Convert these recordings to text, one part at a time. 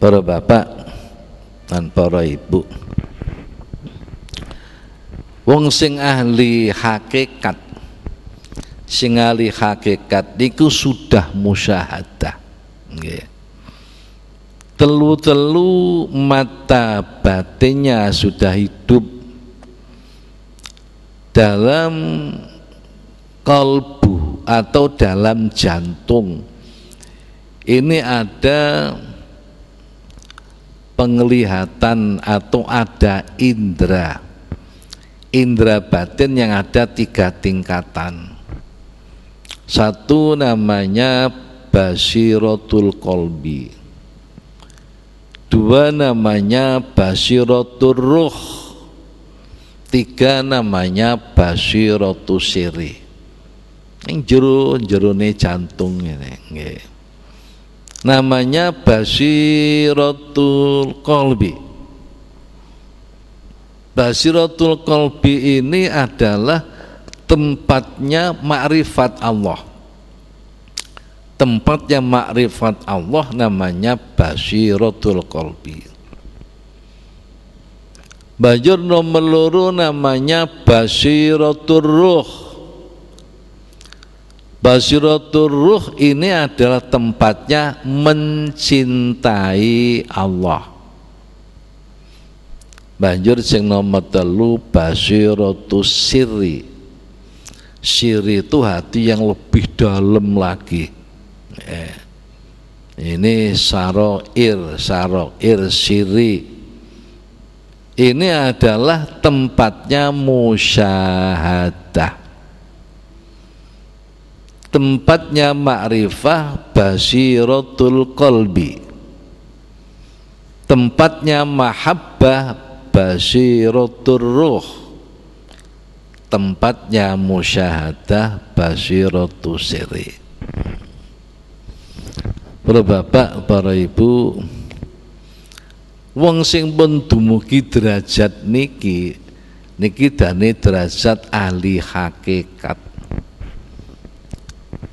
پور باپا پور سن کے موسا تلو تلو متا سوتام کلپ آ تو آتا پنگلی ہاتن آت آتا اندرا اندر پاتین آٹا تک تن کا تن ساتو نیا پشیر ٹو نمایا پاسی رتر رخ تیکا نائا پاسی رتو سری جرو جرونی چانت گے نیا پش ری پسی رتو نی اطلایا معی عمپ ری فات آ مائیا پشیر بجور نوم رو نا پشیر ر بصور تو روح این آٹھ تم پاتیا منچن تی ال بہجور چین لو باسی رو سیری سیری تاتو پیٹ لاکی این سارو ار سارو ار سیری اینے آٹیا تم پتیا موسا ہات تمپتیاں مریف پشیر تمپتیا مپ پشیرو تو پتہ مو شہت پشیرو تشری پر برپو ورن سنگ موکیتر چٹ نکیت نیتر چٹ آ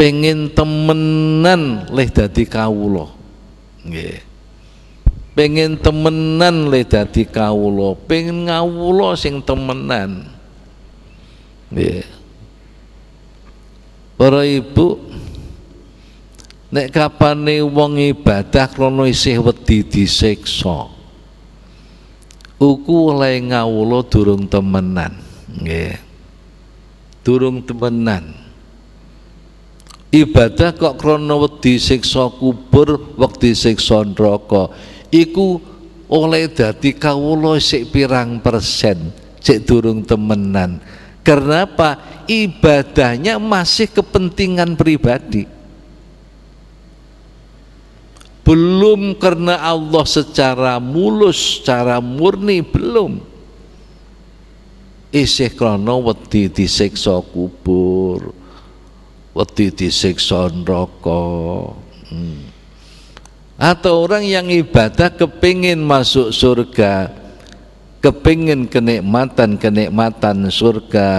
پین تمن تیلو گے پینگین تمن لئی کامن پوپا نئی بنک نو سی وتی سو لائل ترنگی ترنگ چارا مولو چارا مورنی پلتی اتوی سیکشور کو آ تو او رنگ یا کپن سور کا تن کنے من سور کا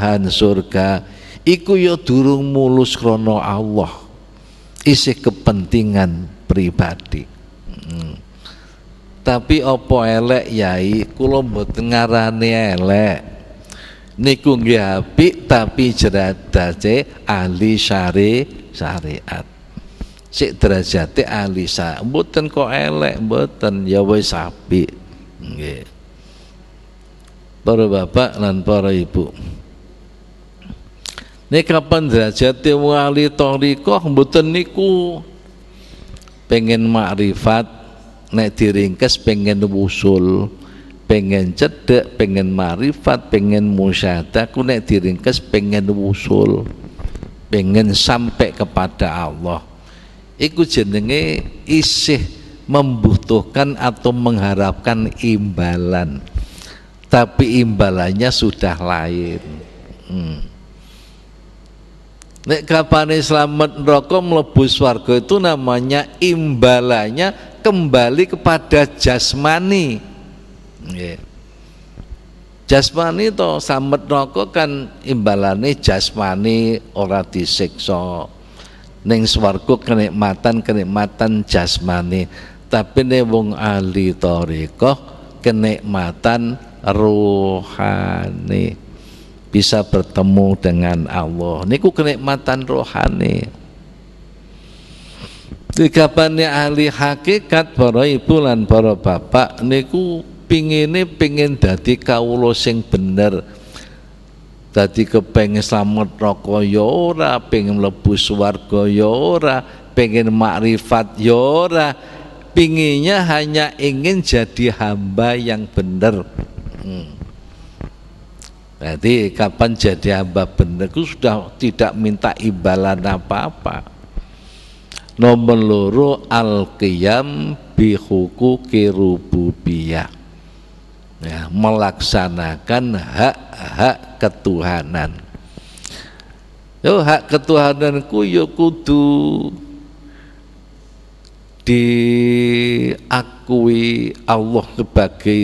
ہان سور کا تر مو لوسر نو آسے کپن تین گان پری پٹی تبھی اویلے یا کلبرانے نی کو گیا آر چیا آلی سار بتن کو پوری پندرہ چولی تب تن پینگین تھی رنکس پینگین اسول پینگین چت پینگ مار پات پین موسا تیریں سمپ کا پاٹا چند اس بھوت منگار سوتا پانی سوار چشمانی چشمانی تو سما کو چشمانی اور تی سکس وارکو کنت کنگ ماتن چشمانی تم آلی تور پسا پرتمو ٹینان آو نیکو کن روحانی آلی ہاکے کت پورو پو لان پورو پاپا نیکو پی ن پگین دا تھی کا لو سنگن دتی کو پینسام کو یورا پپوسوار کوور پین یور پیئیں ہائیاں یہ تھی ہب یا پندر تا پن جاتی ہبر کون تک بال نوم لو رو الم پیہ کو ملا سانا اللہ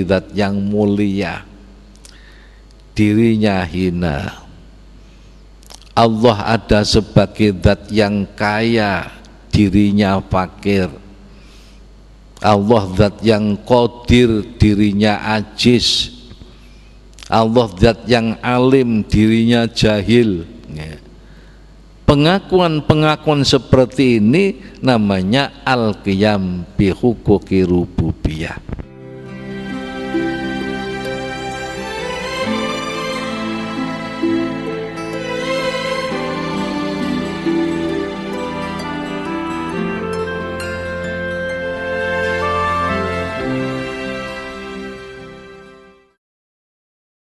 داتیاں مولیا الٹا سپی دات یاںا پاكر اوہ جتیاں ترین آ چیز آ وقت علیم تھینگا چاہل پنگا کون پنگا کون سے پرتی نمائن الم پہ کو